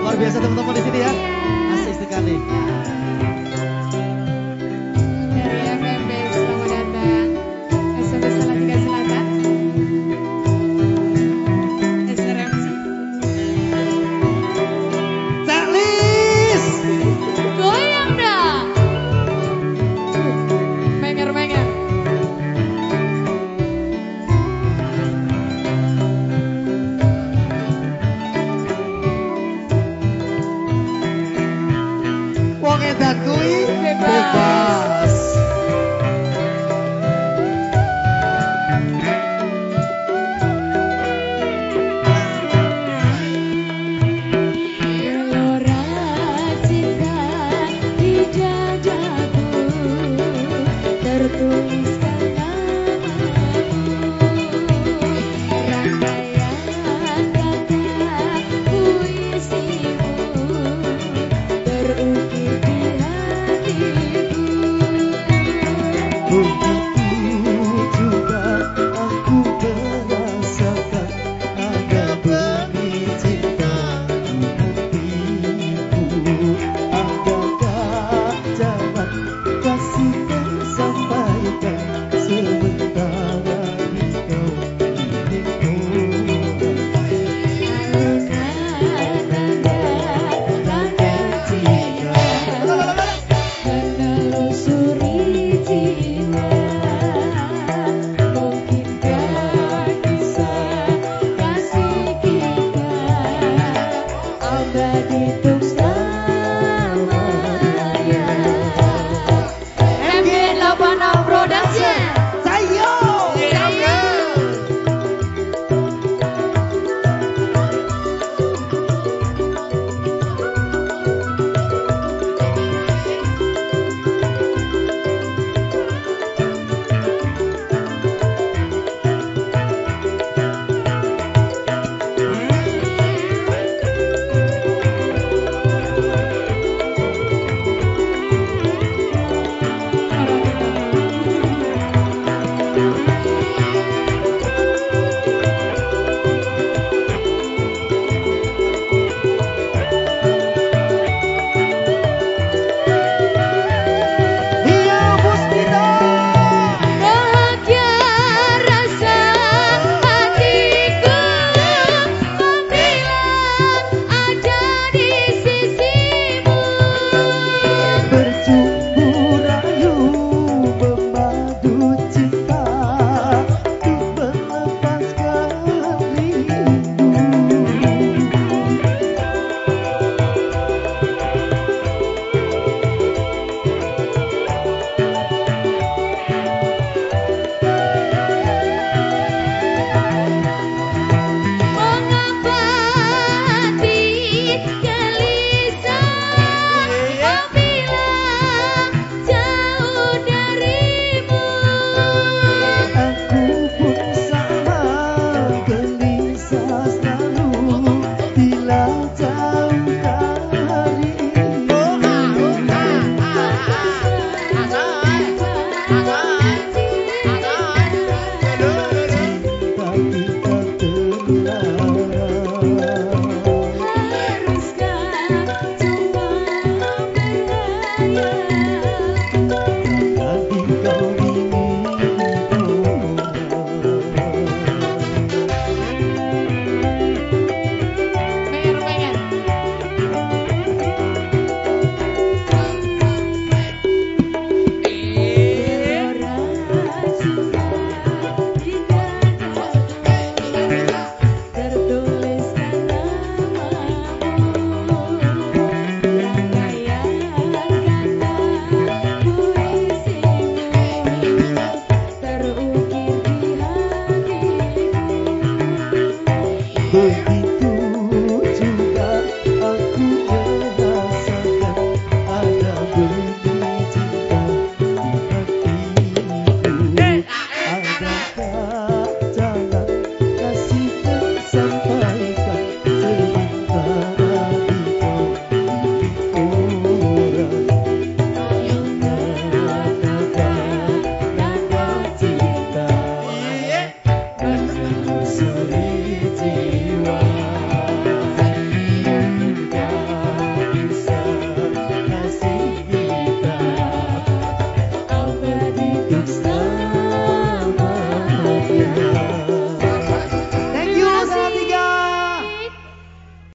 Luar biasa teman-teman di sini ya. Asik sekali. mengedakui bebas. bebas.